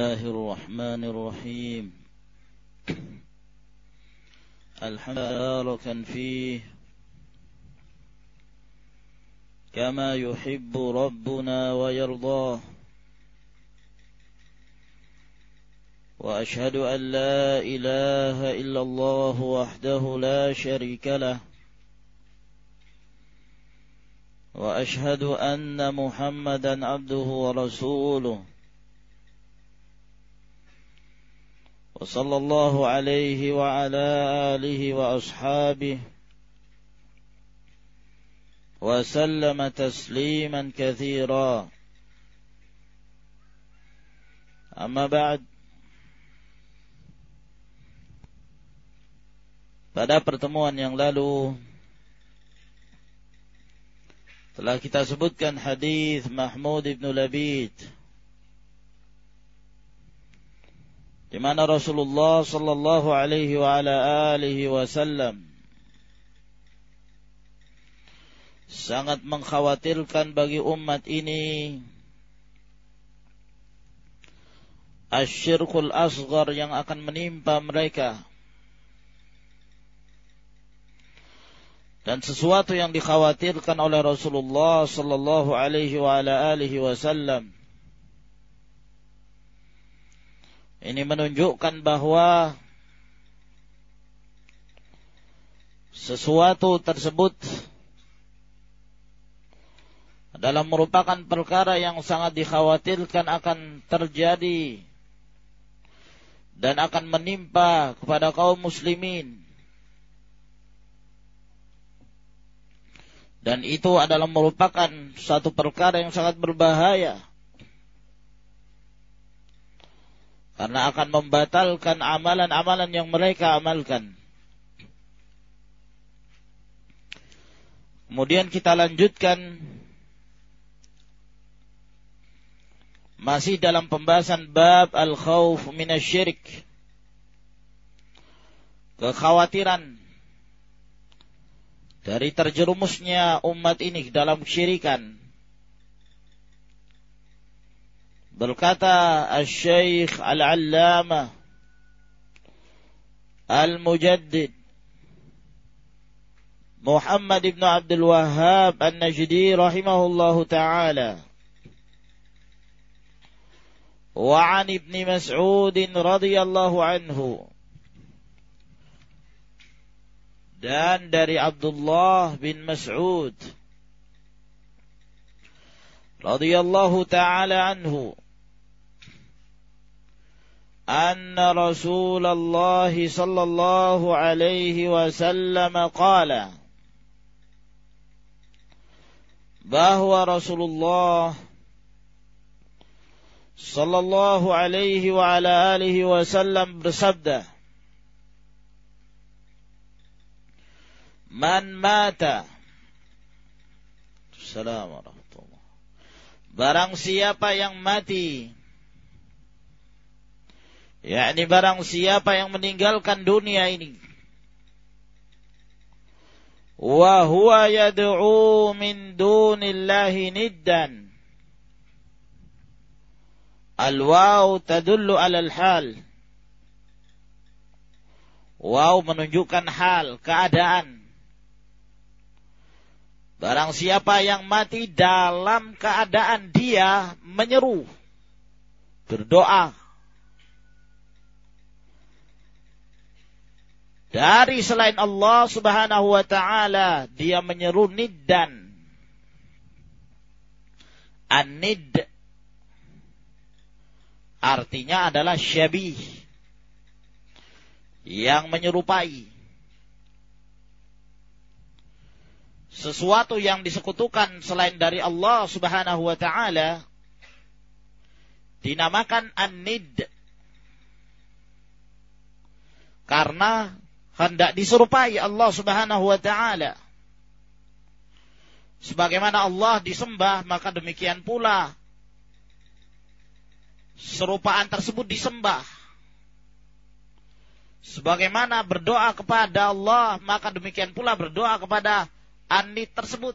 الله الرحمن الرحيم. الحمد لله فيه. كما يحب ربنا ويرضاه. وأشهد أن لا إله إلا الله وحده لا شريك له. وأشهد أن محمدا عبده ورسوله. وصلى الله عليه وعلى اله واصحابه وسلم تسليما كثيرا اما بعد pada pertemuan yang lalu Telah kita sebutkan hadis Mahmud ibn Labid di mana Rasulullah sallallahu alaihi wa ala alihi wasallam sangat mengkhawatirkan bagi umat ini asyirkul asghar yang akan menimpa mereka. Dan sesuatu yang dikhawatirkan oleh Rasulullah sallallahu alaihi wa ala alihi wasallam ini menunjukkan bahwa sesuatu tersebut adalah merupakan perkara yang sangat dikhawatirkan akan terjadi dan akan menimpa kepada kaum muslimin Dan itu adalah merupakan satu perkara yang sangat berbahaya. Karena akan membatalkan amalan-amalan yang mereka amalkan. Kemudian kita lanjutkan masih dalam pembahasan bab al-khauf minasyirik. Kekhawatiran dari terjerumusnya umat ini dalam syirikan. Berkata Al-Syeikh Al-Allamah Al-Mujaddid Muhammad ibn Abdul Wahhab An-Najdi rahimahullahu ta'ala وعن ابن مسعود رضي الله عنه dan dari Abdullah bin Mas'ud radhiyallahu taala anhu أن رسول الله صلى الله عليه وسلم قال bahwa Rasulullah sallallahu alaihi wa ala alihi wasallam bersabda Man mata Assalamualaikum Barang siapa yang mati yakni barang siapa yang meninggalkan dunia ini? Wa huwa yad'u min dunillahi niddan. Al waw tadullu ala al hal. Waw menunjukkan hal keadaan. Barang siapa yang mati dalam keadaan dia menyeru, berdoa. Dari selain Allah subhanahu wa ta'ala, dia menyeru niddan. An-nid. Artinya adalah syabih. Yang menyerupai. Sesuatu yang disekutukan selain dari Allah Subhanahu wa taala dinamakan an-nid. Karena hendak diserupai Allah Subhanahu wa taala sebagaimana Allah disembah maka demikian pula serupaan tersebut disembah sebagaimana berdoa kepada Allah maka demikian pula berdoa kepada anit tersebut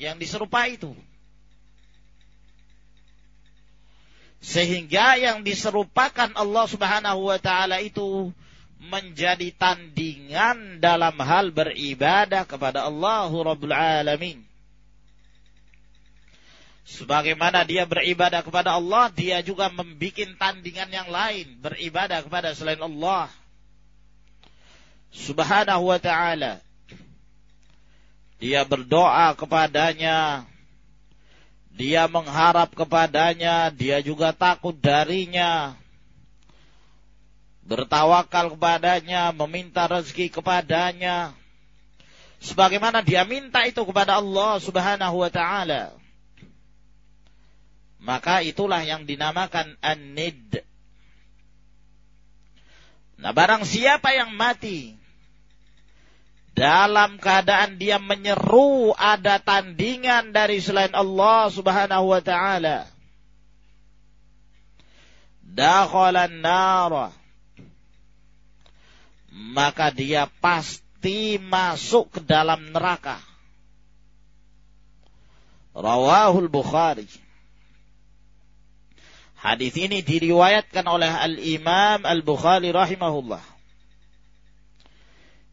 yang diserupai itu. Sehingga yang diserupakan Allah Subhanahu wa taala itu menjadi tandingan dalam hal beribadah kepada Allah Rabbul Alamin. Sebagaimana dia beribadah kepada Allah, dia juga membuat tandingan yang lain, beribadah kepada selain Allah. Subhanahu wa ta'ala. Dia berdoa kepadanya, dia mengharap kepadanya, dia juga takut darinya. Bertawakal kepadanya, meminta rezeki kepadanya. Sebagaimana dia minta itu kepada Allah subhanahu wa ta'ala. Maka itulah yang dinamakan an-nid. Nah barang siapa yang mati dalam keadaan dia menyeru ada tandingan dari selain Allah Subhanahu wa taala. Dakhalan nara. Maka dia pasti masuk ke dalam neraka. Rawahul Bukhari. Hadis ini diriwayatkan oleh Al-Imam Al-Bukhari rahimahullah.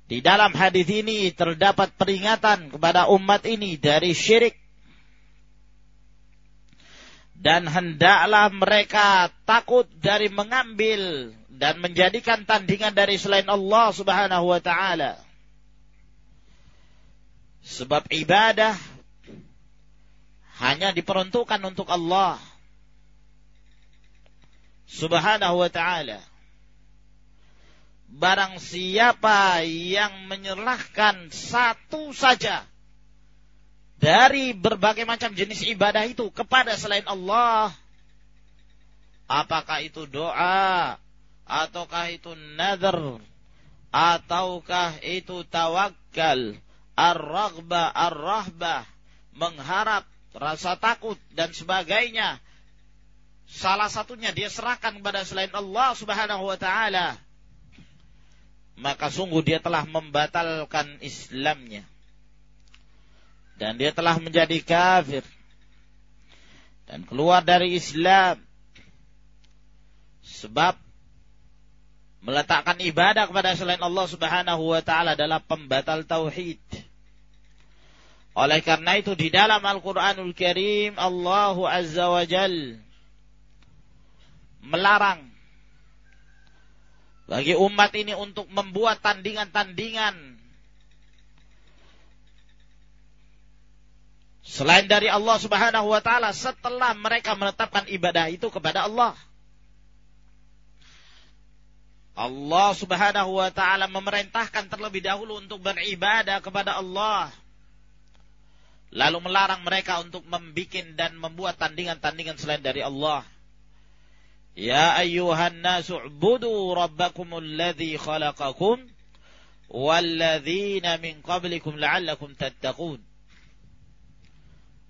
Di dalam hadis ini terdapat peringatan kepada umat ini dari syirik. Dan hendaklah mereka takut dari mengambil dan menjadikan tandingan dari selain Allah Subhanahu wa taala. Sebab ibadah hanya diperuntukkan untuk Allah Subhanahu wa taala barang siapa yang menyerahkan satu saja dari berbagai macam jenis ibadah itu kepada selain Allah, apakah itu doa, ataukah itu nazar, ataukah itu tawakal, ar-raghbah, ar-rahbah, mengharap, rasa takut dan sebagainya. Salah satunya dia serahkan kepada selain Allah Subhanahu wa taala maka sungguh dia telah membatalkan Islamnya. Dan dia telah menjadi kafir. Dan keluar dari Islam. Sebab meletakkan ibadah kepada selain Allah Subhanahu wa taala adalah pembatal tauhid. Oleh karena itu di dalam Al-Qur'anul Karim Allah Azza wa Jal melarang bagi umat ini untuk membuat tandingan-tandingan selain dari Allah Subhanahu wa taala setelah mereka menetapkan ibadah itu kepada Allah. Allah Subhanahu wa taala memerintahkan terlebih dahulu untuk beribadah kepada Allah. Lalu melarang mereka untuk membuat dan membuat tandingan-tandingan selain dari Allah. Ya ayyuhan nasu ubudu rabbakumul ladzi khalaqakum walladzina min qablikum la'allakum tattaqun.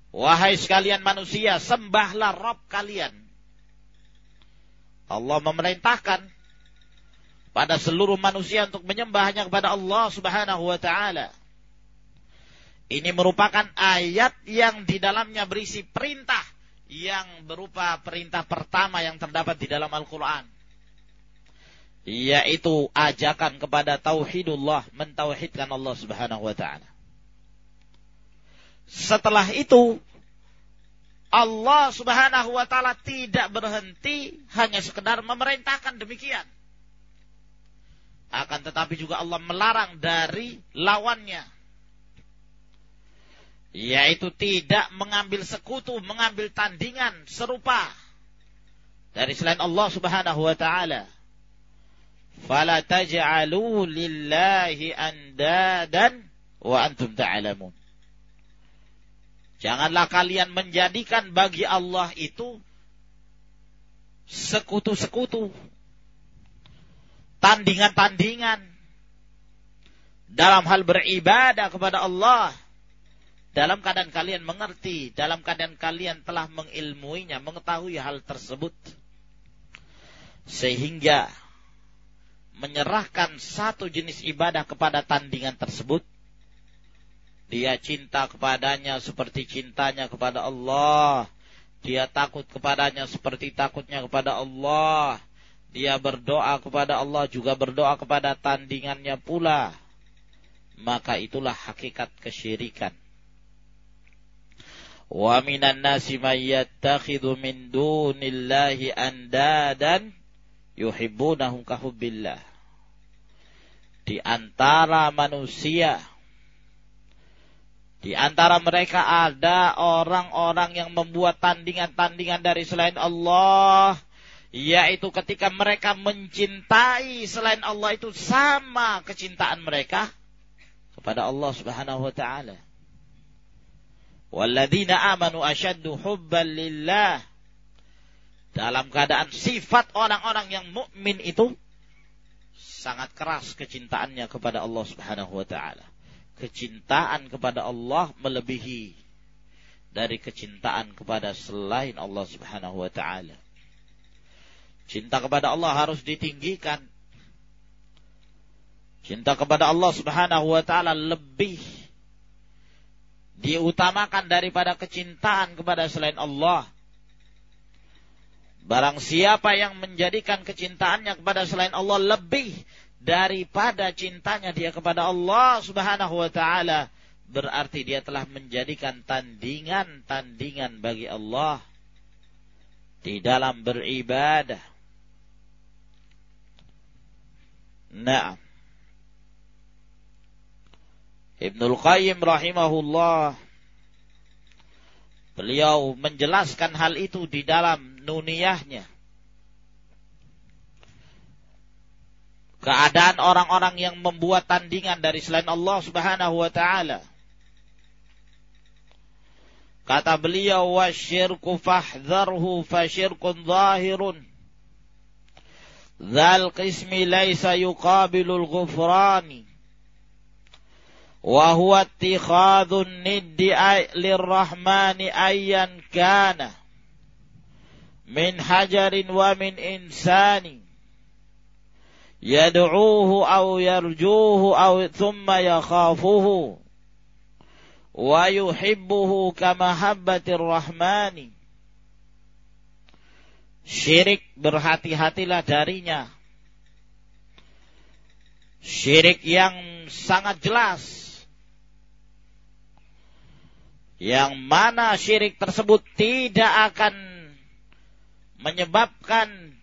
Wahai sekalian manusia, sembahlah Rabb kalian. Allah memerintahkan pada seluruh manusia untuk menyembahnya kepada Allah Subhanahu wa taala. Ini merupakan ayat yang di dalamnya berisi perintah yang berupa perintah pertama yang terdapat di dalam Al-Quran. Yaitu ajakan kepada tauhidullah, mentauhidkan Allah subhanahu wa ta'ala. Setelah itu, Allah subhanahu wa ta'ala tidak berhenti hanya sekedar memerintahkan demikian. Akan tetapi juga Allah melarang dari lawannya yaitu tidak mengambil sekutu, mengambil tandingan serupa dari selain Allah Subhanahu wa taala. Fala taj'alu lillahi andadan wa antum ta'lamun. Janganlah kalian menjadikan bagi Allah itu sekutu-sekutu, tandingan-tandingan. Dalam hal beribadah kepada Allah. Dalam keadaan kalian mengerti, dalam keadaan kalian telah mengilmuinya, mengetahui hal tersebut. Sehingga menyerahkan satu jenis ibadah kepada tandingan tersebut, dia cinta kepadanya seperti cintanya kepada Allah. dia takut kepadanya seperti takutnya kepada Allah. Dia berdoa kepada Allah juga berdoa kepada tandingannya pula. Maka itulah hakikat kesyirikan. Wa minan nasi may yattakhidhu min dunillahi andadan yuhibbunahum kahubbillah. Di antara manusia di antara mereka ada orang-orang yang membuat tandingan-tandingan dari selain Allah. Yaitu ketika mereka mencintai selain Allah itu sama kecintaan mereka kepada Allah subhanahu wa ta'ala. Walladina amanu asyaddu hubban lillah. Dalam keadaan sifat orang-orang yang mukmin itu sangat keras kecintaannya kepada Allah subhanahu wa ta'ala kecintaan kepada Allah melebihi dari kecintaan kepada selain Allah Subhanahu wa taala. Cinta kepada Allah harus ditinggikan. Cinta kepada Allah Subhanahu wa taala lebih diutamakan daripada kecintaan kepada selain Allah. Barang siapa yang menjadikan kecintaannya kepada selain Allah lebih daripada cintanya dia kepada Allah Subhanahu wa taala berarti dia telah menjadikan tandingan-tandingan bagi Allah di dalam beribadah. Nah, Ibnul Qayyim rahimahullah beliau menjelaskan hal itu di dalam nuniyahnya keadaan orang-orang yang membuat tandingan dari selain Allah Subhanahu wa taala. Kata beliau wasyirku fahdharhu fasyirkun zahirun. Dzal qismi laisa yuqabilul ghufrani. Wa huwa ittikhadun niddi lirrahmani ayyan kana. Min hajarin wa min insani yarjuuhu aw thumma yakhafuhu wa yuhibbuhu kama habbatir rahmani syirik berhati-hatilah darinya. Syirik yang sangat jelas. Yang mana syirik tersebut tidak akan menyebabkan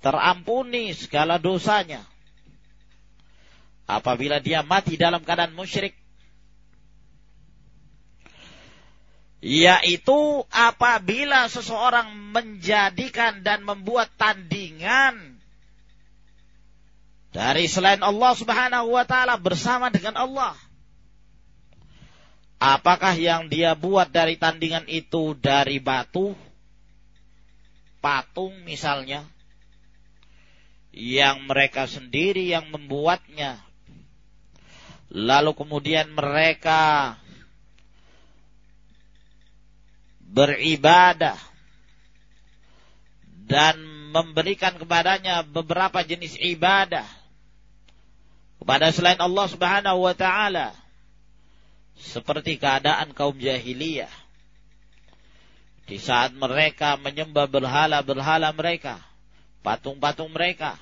terampuni segala dosanya. Apabila dia mati dalam keadaan musyrik. Yaitu apabila seseorang menjadikan dan membuat tandingan dari selain Allah Subhanahu wa taala bersama dengan Allah. Apakah yang dia buat dari tandingan itu dari batu, patung misalnya, yang mereka sendiri yang membuatnya. Lalu kemudian mereka beribadah dan memberikan kepadanya beberapa jenis ibadah kepada selain Allah Subhanahu wa taala seperti keadaan kaum jahiliyah di saat mereka menyembah berhala-berhala mereka patung-patung mereka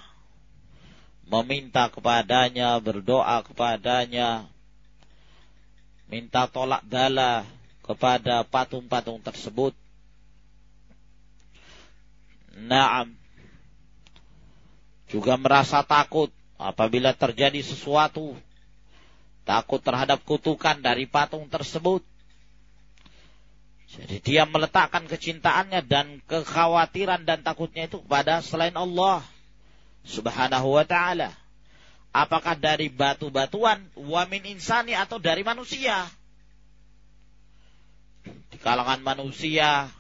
meminta kepadanya, berdoa kepadanya, minta tolak bala kepada patung-patung tersebut. Naam. Juga merasa takut apabila terjadi sesuatu. Takut terhadap kutukan dari patung tersebut. Jadi dia meletakkan kecintaannya dan kekhawatiran dan takutnya itu kepada selain Allah subhanahu wa ta'ala. Apakah dari batu-batuan, wamin insani atau dari manusia? Di kalangan manusia,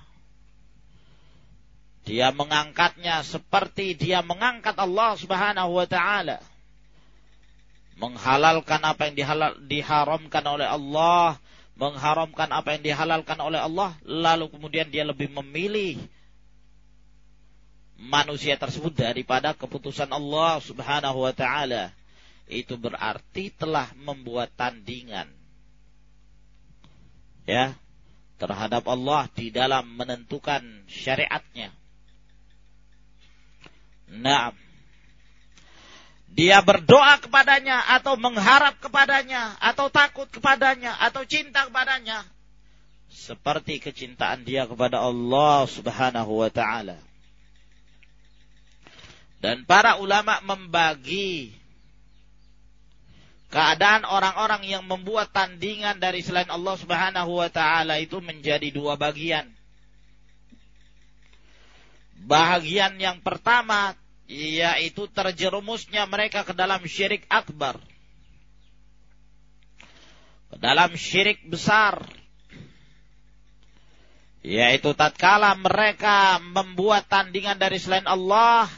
dia mengangkatnya seperti dia mengangkat Allah subhanahu wa ta'ala. Menghalalkan apa yang dihalal, diharamkan oleh Allah. Mengharamkan apa yang dihalalkan oleh Allah. Lalu kemudian dia lebih memilih manusia tersebut daripada keputusan Allah Subhanahu wa taala. Itu berarti telah membuat tandingan. Ya. terhadap Allah di dalam menentukan syariatnya. Nah, dia berdoa kepadanya atau mengharap kepadanya atau takut kepadanya atau cinta kepadanya seperti kecintaan dia kepada Allah Subhanahu wa taala. Dan para ulama membagi keadaan orang-orang yang membuat tandingan dari selain Allah Subhanahu wa taala itu menjadi dua bagian. Bahagian yang pertama yaitu terjerumusnya mereka ke dalam syirik akbar. Ke dalam syirik besar. Yaitu tatkala mereka membuat tandingan dari selain Allah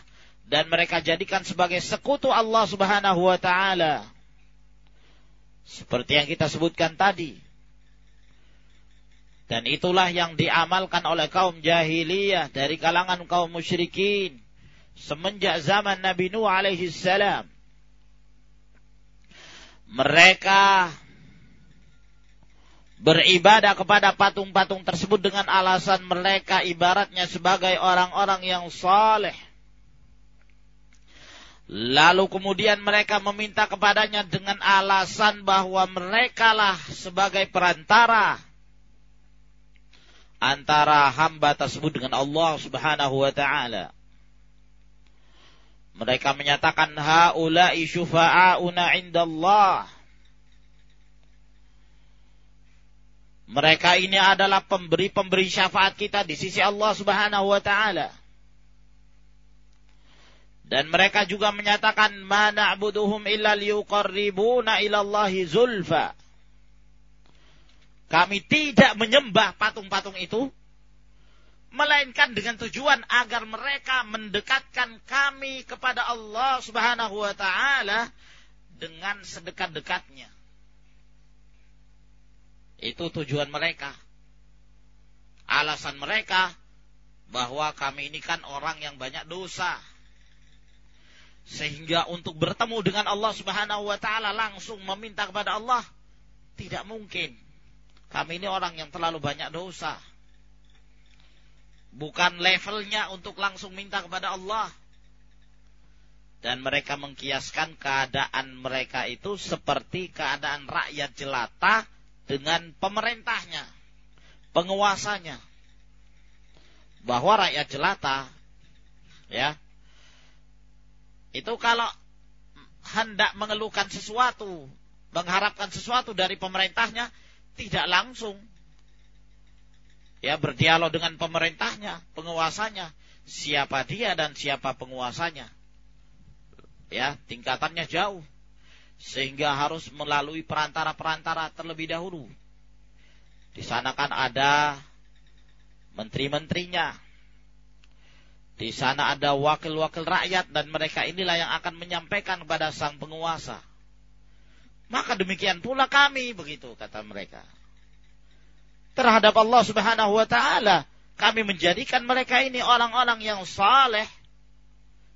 dan mereka jadikan sebagai sekutu Allah Subhanahu wa taala seperti yang kita sebutkan tadi. Dan itulah yang diamalkan oleh kaum jahiliyah dari kalangan kaum musyrikin semenjak zaman Nabi Nuh alaihi salam. Mereka beribadah kepada patung-patung tersebut dengan alasan mereka ibaratnya sebagai orang-orang yang saleh Lalu kemudian mereka meminta kepadanya dengan alasan bahwa merekalah sebagai perantara antara hamba tersebut dengan Allah Subhanahu wa taala. Mereka menyatakan haula'i syufa'auna indallah. Mereka ini adalah pemberi-pemberi syafaat kita di sisi Allah Subhanahu wa taala. Dan mereka juga menyatakan ma na'buduhum illa liyuqarribuna ilallahi zulfa. Kami tidak menyembah patung-patung itu melainkan dengan tujuan agar mereka mendekatkan kami kepada Allah Subhanahu wa taala dengan sedekat-dekatnya. Itu tujuan mereka. Alasan mereka bahwa kami ini kan orang yang banyak dosa sehingga untuk bertemu dengan Allah Subhanahu wa taala langsung meminta kepada Allah tidak mungkin. Kami ini orang yang terlalu banyak dosa. Bukan levelnya untuk langsung minta kepada Allah. Dan mereka mengkiaskan keadaan mereka itu seperti keadaan rakyat jelata dengan pemerintahnya, penguasanya. Bahwa rakyat jelata ya itu kalau hendak mengeluhkan sesuatu, mengharapkan sesuatu dari pemerintahnya, tidak langsung. Ya, berdialog dengan pemerintahnya, penguasanya. Siapa dia dan siapa penguasanya. Ya, tingkatannya jauh. Sehingga harus melalui perantara-perantara terlebih dahulu. Di sana kan ada menteri-menterinya, di sana ada wakil-wakil rakyat dan mereka inilah yang akan menyampaikan kepada sang penguasa. Maka demikian pula kami begitu kata mereka. Terhadap Allah Subhanahu wa taala, kami menjadikan mereka ini orang-orang yang saleh.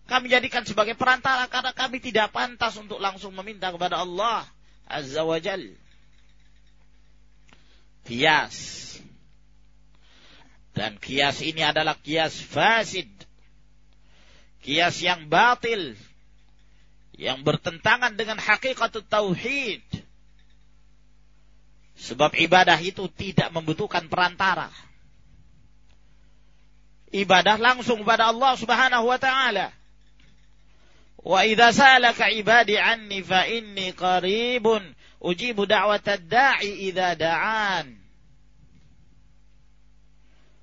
Kami jadikan sebagai perantara karena kami tidak pantas untuk langsung meminta kepada Allah Azza wa Jal. Kias. Dan kias ini adalah kias fasid kias yang batil. Yang bertentangan dengan hakikat tauhid. Sebab ibadah itu tidak membutuhkan perantara. Ibadah langsung kepada Allah Subhanahu wa taala. Wa idza salaka ibadi anni fa inni qaribun ujibu da'watad da'i idza da'an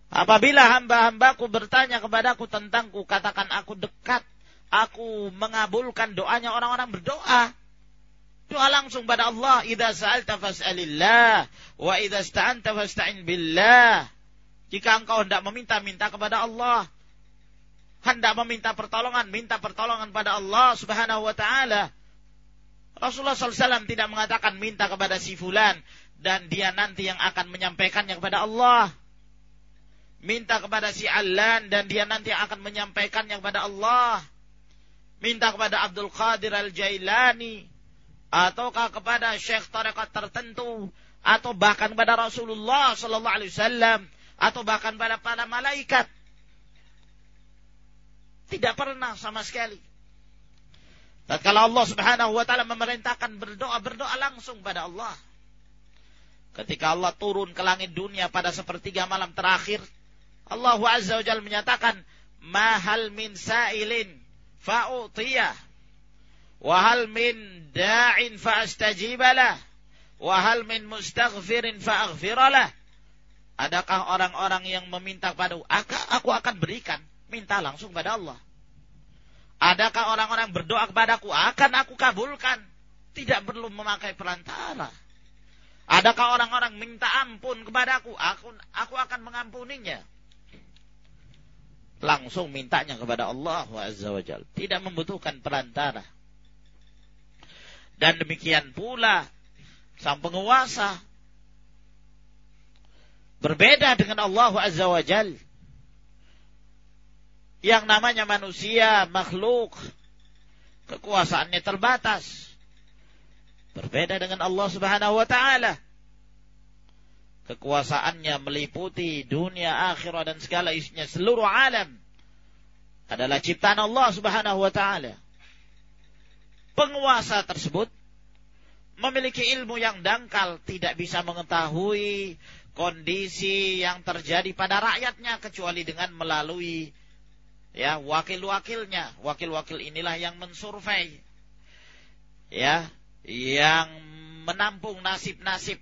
Apabila hamba-hambaku bertanya kepadaku tentangku, katakan aku dekat. Aku mengabulkan doanya orang-orang berdoa. Doa langsung pada Allah. Idza sa'alta fas'alillah. Wa idza sta'anta fasta'in billah. Jika engkau hendak meminta, minta kepada Allah. Hendak meminta pertolongan, minta pertolongan pada Allah subhanahu wa ta'ala. Rasulullah SAW tidak mengatakan minta kepada si fulan. Dan dia nanti yang akan menyampaikannya kepada Allah minta kepada si Allan dan dia nanti akan menyampaikannya kepada Allah. Minta kepada Abdul Qadir Al-Jailani ataukah kepada syekh tarekat tertentu atau bahkan pada Rasulullah sallallahu alaihi wasallam atau bahkan pada para malaikat. Tidak pernah sama sekali. kalau Allah Subhanahu wa taala memerintahkan berdoa, berdoa langsung pada Allah. Ketika Allah turun ke langit dunia pada sepertiga malam terakhir, Allah Azza wa Jalla menyatakan, "Mahal min sa'ilin fa'utiyah, wa hal min da'in fa'astajibalah." Wahal min mustaghfirin fa'aghfiralah. Adakah orang-orang yang meminta padaku? Aku akan berikan. Minta langsung pada Allah. Adakah orang-orang berdoa kepadaku? Akan aku kabulkan. Tidak perlu memakai perantara. Adakah orang-orang minta ampun kepadaku? Aku, aku akan mengampuninya. Langsung mintanya kepada Allah Azza wa Tidak membutuhkan perantara. Dan demikian pula sang penguasa berbeda dengan Allah Azza wa Jal. Yang namanya manusia makhluk kekuasaannya terbatas. Berbeda dengan Allah Subhanahu wa taala kekuasaannya meliputi dunia akhirat dan segala isinya seluruh alam adalah ciptaan Allah Subhanahu wa taala penguasa tersebut memiliki ilmu yang dangkal, tidak bisa mengetahui kondisi yang terjadi pada rakyatnya kecuali dengan melalui ya wakil-wakilnya. Wakil-wakil inilah yang mensurvei ya, yang menampung nasib-nasib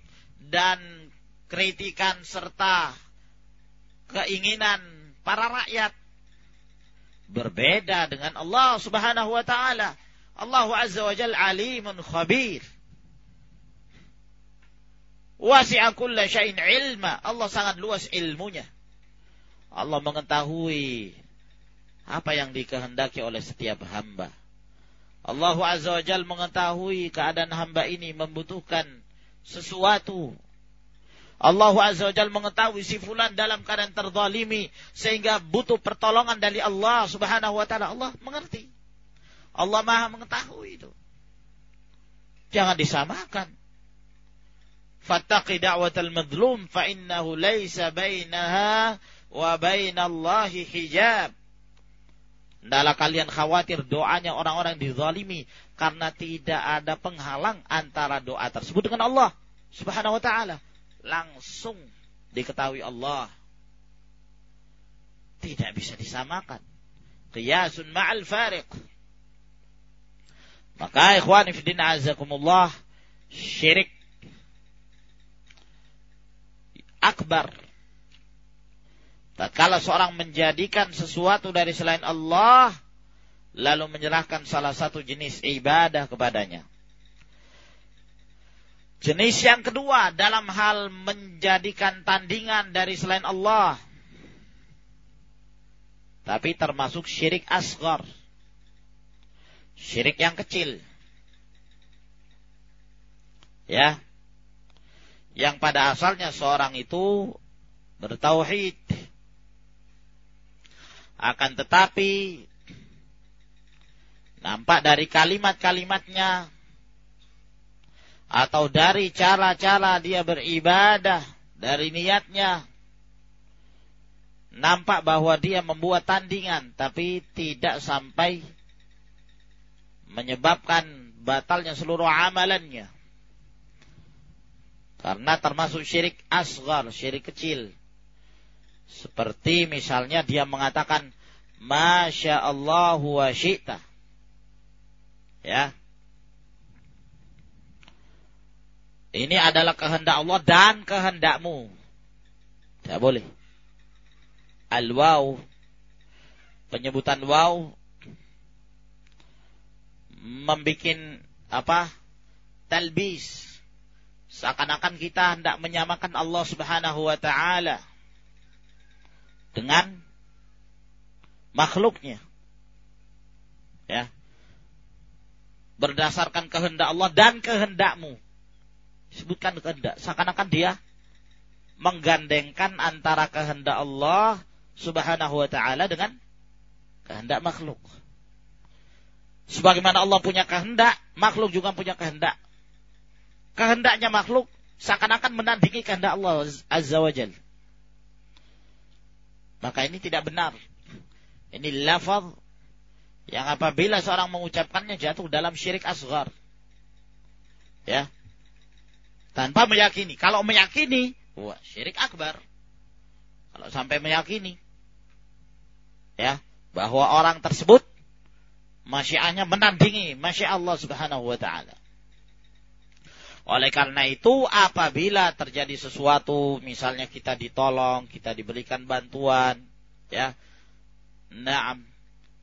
dan kritikan serta keinginan para rakyat berbeda dengan Allah Subhanahu wa taala. Allah Azza wa Jalla alimun khabir. Wasi'a kulla syai'in ilma. Allah sangat luas ilmunya. Allah mengetahui apa yang dikehendaki oleh setiap hamba. Allah Azza wa Jal mengetahui keadaan hamba ini membutuhkan sesuatu. Allah Azza wa Jal mengetahui si fulan dalam keadaan terzalimi sehingga butuh pertolongan dari Allah Subhanahu wa taala. Allah mengerti. Allah Maha mengetahui itu. Jangan disamakan. Fattaqi da'watal madlum fa innahu laisa bainaha wa bainallahi hijab. Hendaklah kalian khawatir doanya orang-orang dizalimi karena tidak ada penghalang antara doa tersebut dengan Allah Subhanahu wa taala. Langsung diketahui Allah. Tidak bisa disamakan. Qiyasun ma'al fariq. Maka ikhwan fillah azakumullah syirik akbar. Tatkala seorang menjadikan sesuatu dari selain Allah, lalu menyerahkan salah satu jenis ibadah kepadanya. Jenis yang kedua dalam hal menjadikan tandingan dari selain Allah. Tapi termasuk syirik asgar. Syirik yang kecil. Ya, yang pada asalnya seorang itu bertauhid akan tetapi nampak dari kalimat-kalimatnya atau dari cara-cara dia beribadah dari niatnya nampak bahwa dia membuat tandingan tapi tidak sampai menyebabkan batalnya seluruh amalannya karena termasuk syirik asgar, syirik kecil. Seperti misalnya dia mengatakan, Masya Allah wa syi'ta. Ya. Ini adalah kehendak Allah dan kehendakmu. Tidak boleh. Al-waw. Penyebutan waw. Membikin apa? Talbis Seakan-akan kita hendak menyamakan Allah Subhanahu wa taala dengan makhluknya. Ya. Berdasarkan kehendak Allah dan kehendakmu. Sebutkan kehendak. Seakan-akan dia menggandengkan antara kehendak Allah Subhanahu wa taala dengan kehendak makhluk. Sebagaimana Allah punya kehendak, makhluk juga punya kehendak kehendaknya makhluk seakan-akan menandingi kehendak Allah Azza wa Jal. Maka ini tidak benar. Ini lafaz yang apabila seorang mengucapkannya jatuh dalam syirik asgar. Ya. Tanpa meyakini. Kalau meyakini, wah, syirik akbar. Kalau sampai meyakini. Ya, bahwa orang tersebut masyiahnya menandingi masya Allah Subhanahu wa taala. Oleh karena itu apabila terjadi sesuatu misalnya kita ditolong, kita diberikan bantuan, ya. Naam.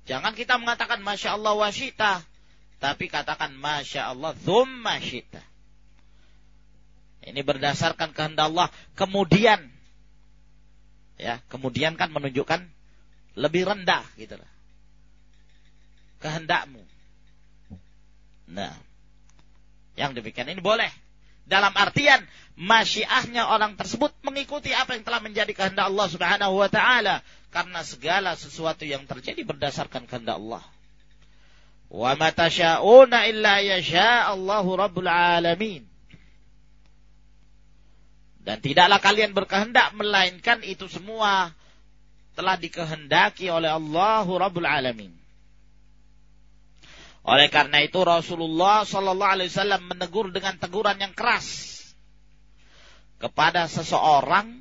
Jangan kita mengatakan masya Allah wasyita, tapi katakan masya Allah thumma syita. Ini berdasarkan kehendak Allah. Kemudian ya, kemudian kan menunjukkan lebih rendah gitu lah kehendakmu. Nah, yang demikian ini boleh. Dalam artian masyiahnya orang tersebut mengikuti apa yang telah menjadi kehendak Allah Subhanahu wa taala karena segala sesuatu yang terjadi berdasarkan kehendak Allah. Wa ma illa yasha Allahu rabbul alamin. Dan tidaklah kalian berkehendak melainkan itu semua telah dikehendaki oleh Allahu Rabbul Alamin. Oleh karena itu Rasulullah Shallallahu Alaihi Wasallam menegur dengan teguran yang keras kepada seseorang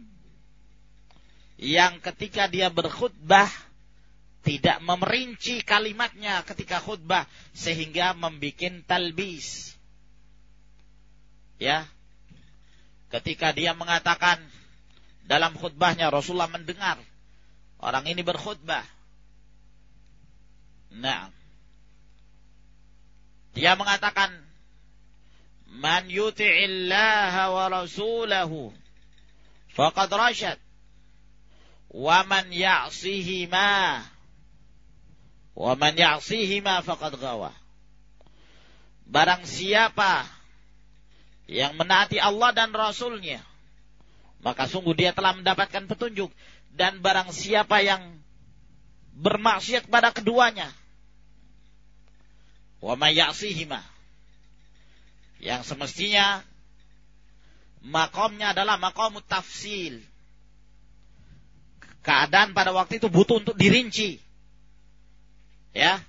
yang ketika dia berkhutbah tidak memerinci kalimatnya ketika khutbah sehingga membuat talbis. Ya. Ketika dia mengatakan dalam khutbahnya Rasulullah mendengar orang ini berkhutbah. Nah, dia mengatakan, Man yuti'illaha wa rasulahu faqad rasyad. Wa man ya'sihima wa man ya'sihima faqad gawa. Barang siapa yang menaati Allah dan Rasulnya, maka sungguh dia telah mendapatkan petunjuk. Dan barang siapa yang bermaksiat pada keduanya, wa yang semestinya makomnya adalah makom tafsil. Keadaan pada waktu itu butuh untuk dirinci. Ya.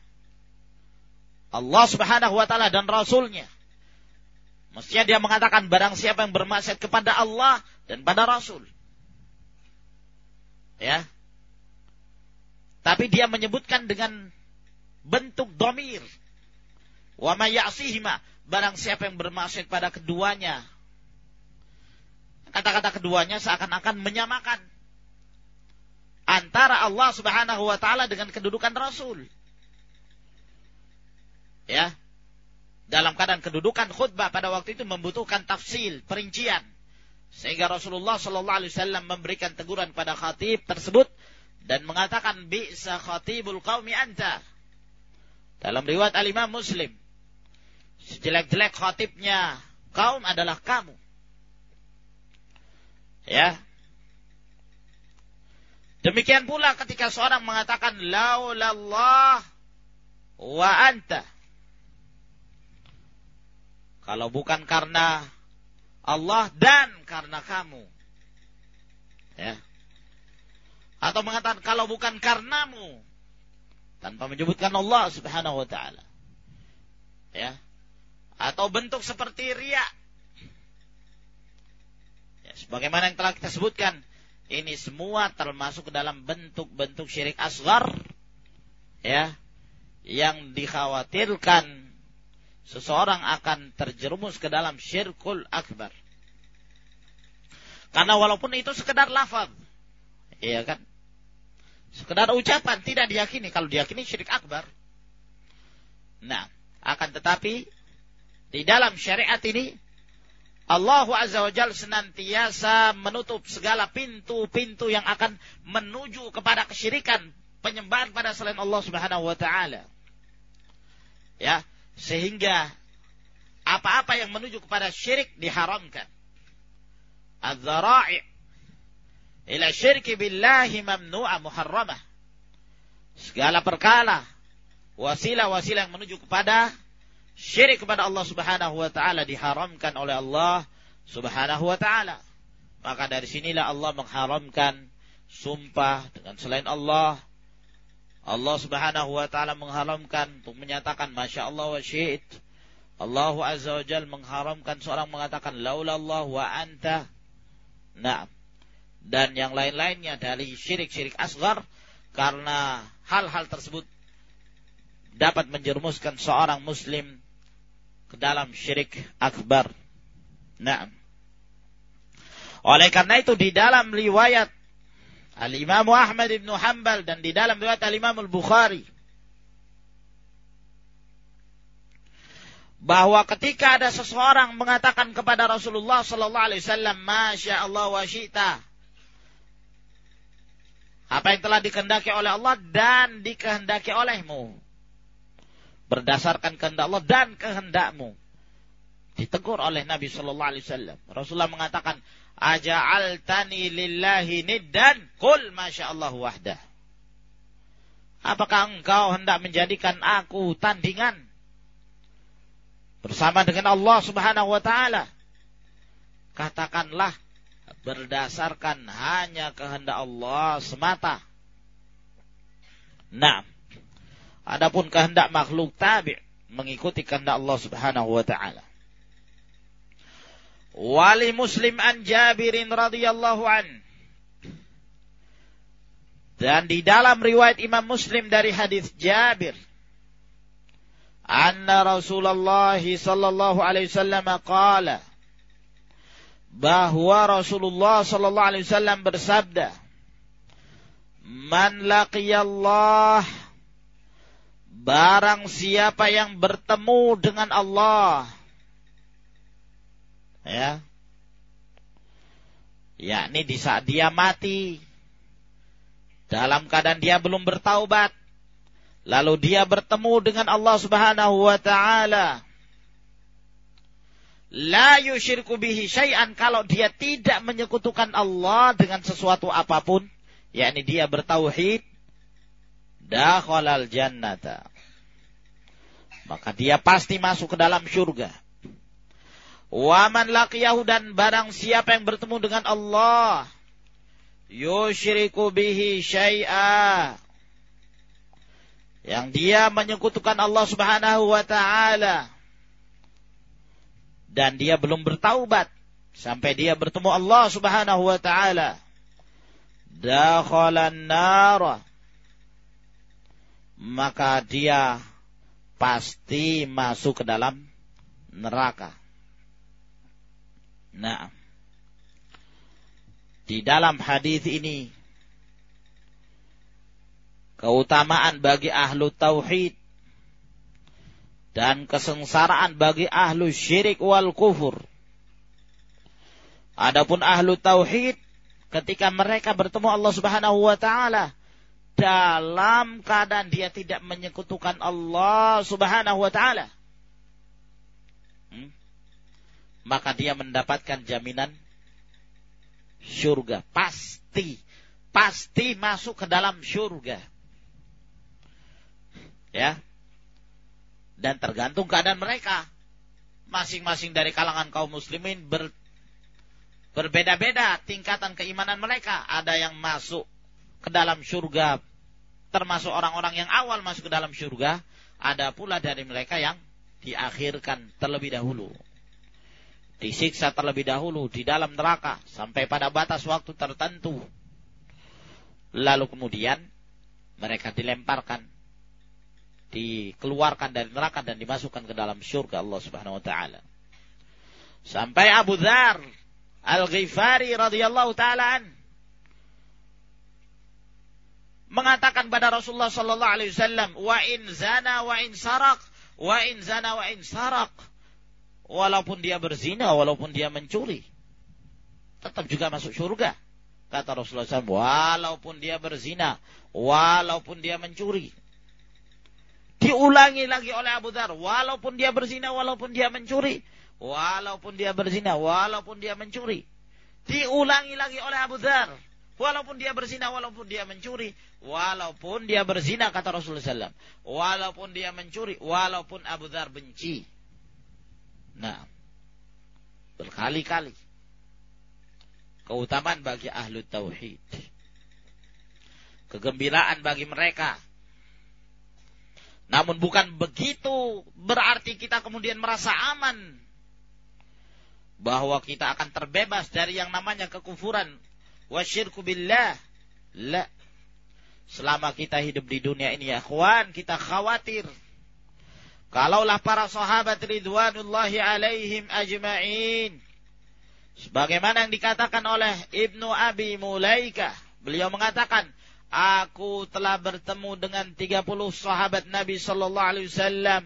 Allah subhanahu wa ta'ala dan Rasulnya mestinya dia mengatakan barang siapa yang bermaksiat kepada Allah dan pada Rasul ya tapi dia menyebutkan dengan bentuk domir Wa ya'sihima barang siapa yang bermaksud pada keduanya. Kata-kata keduanya seakan-akan menyamakan antara Allah Subhanahu wa taala dengan kedudukan Rasul. Ya. Dalam keadaan kedudukan khutbah pada waktu itu membutuhkan tafsil, perincian. Sehingga Rasulullah Shallallahu alaihi wasallam memberikan teguran pada khatib tersebut dan mengatakan bi'sa khatibul qaumi anta. Dalam riwayat Al-Imam Muslim, sejelek-jelek khatibnya kaum adalah kamu. Ya. Demikian pula ketika seorang mengatakan laulallah wa anta. Kalau bukan karena Allah dan karena kamu. Ya. Atau mengatakan kalau bukan karenamu tanpa menyebutkan Allah Subhanahu wa taala. Ya atau bentuk seperti ria. Ya, sebagaimana yang telah kita sebutkan, ini semua termasuk dalam bentuk-bentuk syirik asgar ya yang dikhawatirkan seseorang akan terjerumus ke dalam syirkul akbar. Karena walaupun itu sekedar lafaz, iya kan? Sekedar ucapan tidak diyakini. Kalau diyakini syirik akbar. Nah, akan tetapi di dalam syariat ini Allah Azza wa Jal senantiasa menutup segala pintu-pintu yang akan menuju kepada kesyirikan penyembahan pada selain Allah Subhanahu wa taala. Ya, sehingga apa-apa yang menuju kepada syirik diharamkan. Az-zara'i ila syirki billahi mamnu'a muharramah. Segala perkara wasilah-wasilah yang menuju kepada syirik kepada Allah Subhanahu wa taala diharamkan oleh Allah Subhanahu wa taala. Maka dari sinilah Allah mengharamkan sumpah dengan selain Allah. Allah Subhanahu wa taala mengharamkan untuk menyatakan masya Allah wa syi'it. Allah Azza wa Jal mengharamkan seorang mengatakan laulallah wa anta. Nah, dan yang lain-lainnya dari syirik-syirik asgar karena hal-hal tersebut dapat menjerumuskan seorang muslim ke dalam syirik akbar. Nah. Oleh karena itu di dalam riwayat Al-Imam Ahmad bin Hanbal dan di dalam riwayat Al-Imam Al-Bukhari bahwa ketika ada seseorang mengatakan kepada Rasulullah sallallahu alaihi wasallam, "Masya Allah wa syi'ta." Apa yang telah dikehendaki oleh Allah dan dikehendaki olehmu. Berdasarkan kehendak Allah dan kehendakmu. Ditegur oleh Nabi sallallahu alaihi wasallam. Rasulullah mengatakan, Aja'altani lillahi niddan Kul masya Allah wahdah Apakah engkau hendak menjadikan aku tandingan bersama dengan Allah Subhanahu wa taala? Katakanlah berdasarkan hanya kehendak Allah semata. Nah, adapun kehendak makhluk tabi' mengikuti kehendak Allah Subhanahu wa taala. Wali Muslim an Jabirin radhiyallahu an. Dan di dalam riwayat Imam Muslim dari hadis Jabir, anna Rasulullah sallallahu alaihi wasallam qala bahwa Rasulullah sallallahu alaihi wasallam bersabda, "Man laqiyallah barang siapa yang bertemu dengan Allah" ya. Yakni di saat dia mati dalam keadaan dia belum bertaubat lalu dia bertemu dengan Allah Subhanahu wa taala la yusyirku bihi syai'an kalau dia tidak menyekutukan Allah dengan sesuatu apa pun yakni dia bertauhid dakhalal jannata. Maka dia pasti masuk ke dalam surga Waman laqiyahu dan barang siapa yang bertemu dengan Allah yusyriku bihi syai'a. Yang dia menyekutukan Allah Subhanahu wa taala. Dan dia belum bertaubat sampai dia bertemu Allah Subhanahu wa taala. Dakhalan nar maka dia pasti masuk ke dalam neraka Nah, di dalam hadis ini keutamaan bagi ahlu tauhid dan kesengsaraan bagi ahlu syirik wal kufur. Adapun ahlu tauhid ketika mereka bertemu Allah Subhanahu wa taala dalam keadaan dia tidak menyekutukan Allah Subhanahu wa taala maka dia mendapatkan jaminan surga. Pasti, pasti masuk ke dalam surga. Ya. Dan tergantung keadaan mereka. Masing-masing dari kalangan kaum muslimin ber, berbeda-beda tingkatan keimanan mereka. Ada yang masuk ke dalam surga, termasuk orang-orang yang awal masuk ke dalam surga. Ada pula dari mereka yang diakhirkan terlebih dahulu disiksa terlebih dahulu di dalam neraka sampai pada batas waktu tertentu. Lalu kemudian mereka dilemparkan, dikeluarkan dari neraka dan dimasukkan ke dalam surga Allah Subhanahu wa taala. Sampai Abu Dzar Al-Ghifari radhiyallahu taala mengatakan pada Rasulullah sallallahu alaihi wasallam, "Wa in zana wa in sarak, wa in zana wa in sarak." Walaupun dia berzina, walaupun dia mencuri, tetap juga masuk surga. Kata Rasulullah SAW, walaupun dia berzina, walaupun dia mencuri. Diulangi lagi oleh Abu Dhar, walaupun dia berzina, walaupun dia mencuri. Walaupun dia berzina, walaupun dia mencuri. Diulangi lagi oleh Abu Dhar, walaupun dia berzina, walaupun dia mencuri. Walaupun dia berzina, kata Rasulullah SAW. Walaupun dia mencuri, walaupun Abu Dhar benci. Nah, Berkali-kali. Keutamaan bagi ahlu tauhid. Kegembiraan bagi mereka. Namun bukan begitu berarti kita kemudian merasa aman. Bahwa kita akan terbebas dari yang namanya kekufuran. Wasyirku billah. La. Selama kita hidup di dunia ini ya kawan, kita khawatir Kalaulah para sahabat ridwanullahi alaihim ajma'in. Sebagaimana yang dikatakan oleh Ibnu Abi Mulaika. Beliau mengatakan, Aku telah bertemu dengan 30 sahabat Nabi sallallahu alaihi wasallam.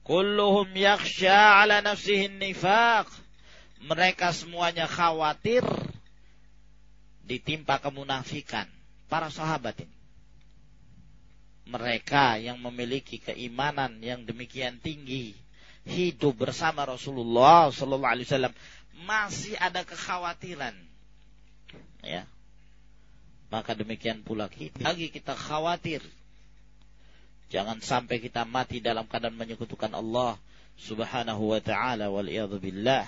Kulluhum yakhsha ala nafsihi nifaq. Mereka semuanya khawatir ditimpa kemunafikan. Para sahabat ini mereka yang memiliki keimanan yang demikian tinggi hidup bersama Rasulullah Sallallahu Alaihi Wasallam masih ada kekhawatiran, ya. Maka demikian pula kita lagi kita khawatir jangan sampai kita mati dalam keadaan menyekutukan Allah Subhanahu wa taala wal billah.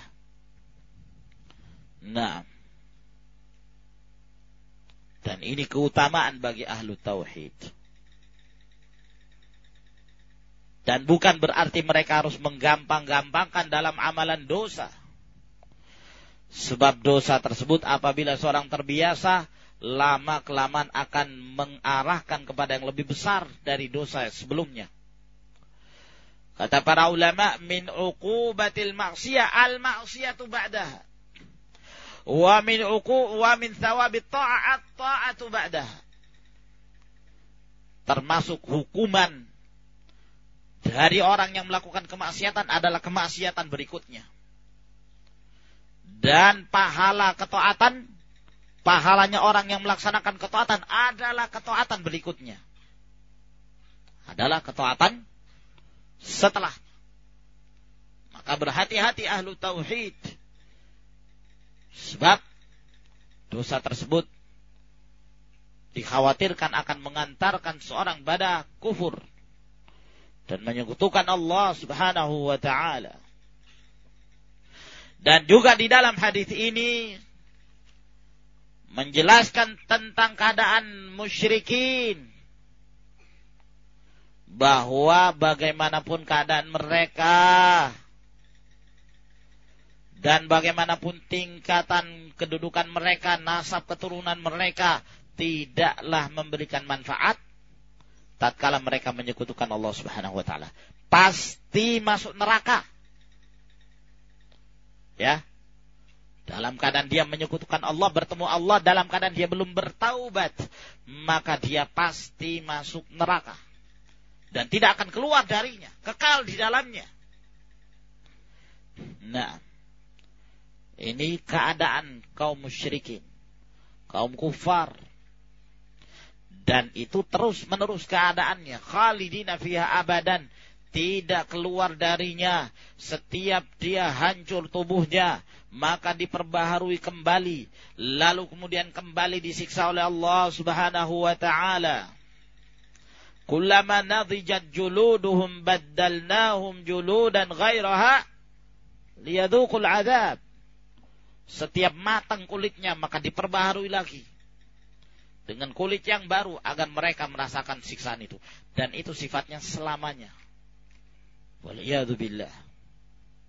Nah. Dan ini keutamaan bagi ahlu tauhid. Dan bukan berarti mereka harus menggampang-gampangkan dalam amalan dosa. Sebab dosa tersebut apabila seorang terbiasa, lama-kelamaan akan mengarahkan kepada yang lebih besar dari dosa sebelumnya. Kata para ulama, min uqubatil maksiyah al-maksiyatu ba'daha. Wa min uqu wa min thawabit ta'at ta'atu ba'daha. Termasuk hukuman dari orang yang melakukan kemaksiatan adalah kemaksiatan berikutnya. Dan pahala ketaatan, pahalanya orang yang melaksanakan ketaatan adalah ketaatan berikutnya. Adalah ketaatan setelah. Maka berhati-hati ahlu tauhid. Sebab dosa tersebut dikhawatirkan akan mengantarkan seorang pada kufur dan menyekutukan Allah Subhanahu wa taala. Dan juga di dalam hadis ini menjelaskan tentang keadaan musyrikin bahwa bagaimanapun keadaan mereka dan bagaimanapun tingkatan kedudukan mereka, nasab keturunan mereka tidaklah memberikan manfaat tatkala mereka menyekutukan Allah Subhanahu wa taala. Pasti masuk neraka. Ya. Dalam keadaan dia menyekutukan Allah bertemu Allah dalam keadaan dia belum bertaubat maka dia pasti masuk neraka. Dan tidak akan keluar darinya kekal di dalamnya. Nah ini keadaan kaum musyrikin kaum kufar dan itu terus menerus keadaannya. Khalidina fiha abadan. Tidak keluar darinya. Setiap dia hancur tubuhnya maka diperbaharui kembali. Lalu kemudian kembali disiksa oleh Allah Subhanahu wa taala. Kullama nadijat juluduhum baddalnahum juludan ghairaha liyadhuqul adab setiap matang kulitnya maka diperbaharui lagi dengan kulit yang baru agar mereka merasakan siksaan itu dan itu sifatnya selamanya. Waliyadzubillah.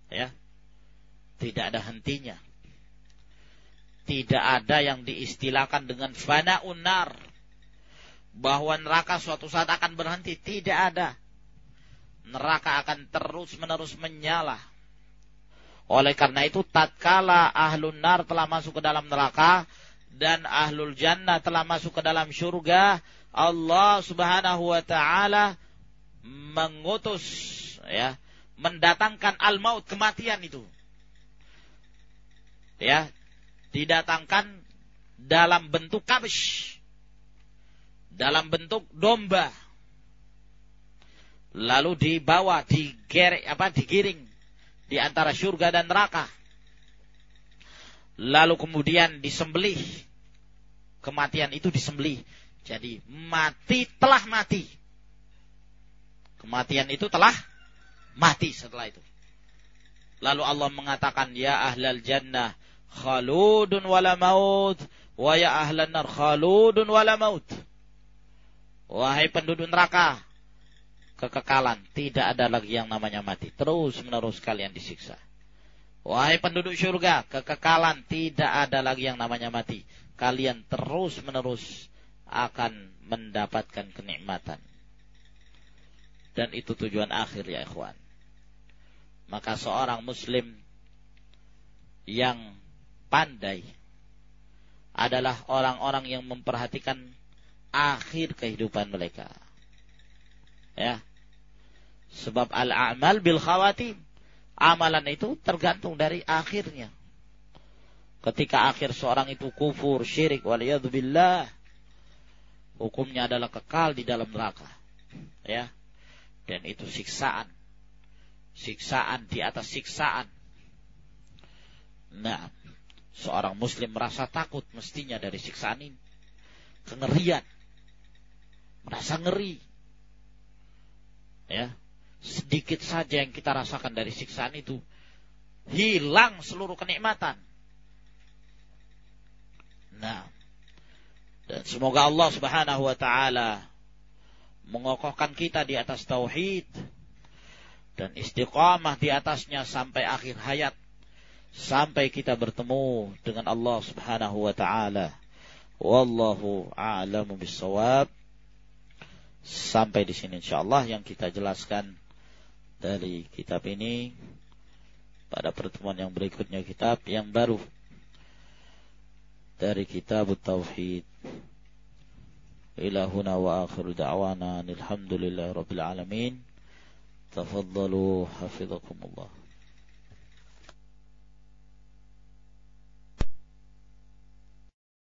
Ya. Tidak ada hentinya. Tidak ada yang diistilahkan dengan fana unar bahwa neraka suatu saat akan berhenti, tidak ada. Neraka akan terus-menerus menyala. Oleh karena itu tatkala ahlun nar telah masuk ke dalam neraka, dan ahlul jannah telah masuk ke dalam surga, Allah Subhanahu wa taala mengutus ya, mendatangkan al-maut kematian itu. Ya, didatangkan dalam bentuk kabsh. Dalam bentuk domba. Lalu dibawa, digerek apa digiring di antara surga dan neraka. Lalu kemudian disembelih kematian itu disembelih. Jadi mati telah mati. Kematian itu telah mati setelah itu. Lalu Allah mengatakan, Ya ahlal jannah, khaludun wala maut, wa ya ahlan nar khaludun wala maut. Wahai penduduk neraka, kekekalan, tidak ada lagi yang namanya mati. Terus menerus kalian disiksa. Wahai penduduk surga, kekekalan, tidak ada lagi yang namanya mati. Kalian terus menerus akan mendapatkan kenikmatan. Dan itu tujuan akhir ya ikhwan. Maka seorang muslim yang pandai adalah orang-orang yang memperhatikan akhir kehidupan mereka. Ya. Sebab al-a'mal bil khawatim. Amalan itu tergantung dari akhirnya. Ketika akhir seorang itu kufur, syirik, waliyadzubillah. Hukumnya adalah kekal di dalam neraka. Ya. Dan itu siksaan. Siksaan di atas siksaan. Nah, seorang muslim merasa takut mestinya dari siksaan ini. Kengerian merasa ngeri. Ya, sedikit saja yang kita rasakan dari siksaan itu, hilang seluruh kenikmatan. Nah, dan semoga Allah Subhanahu wa taala mengokohkan kita di atas tauhid dan istiqamah di atasnya sampai akhir hayat sampai kita bertemu dengan Allah Subhanahu wa taala. Wallahu a'lamu bissawab. Sampai di sini insyaallah yang kita jelaskan dari kitab ini pada pertemuan yang berikutnya kitab yang baru dari kitab Tauhid. Ila huna wa akhiru da'wana alhamdulillahi rabbil alamin. Tafaddalu hafizakumullah.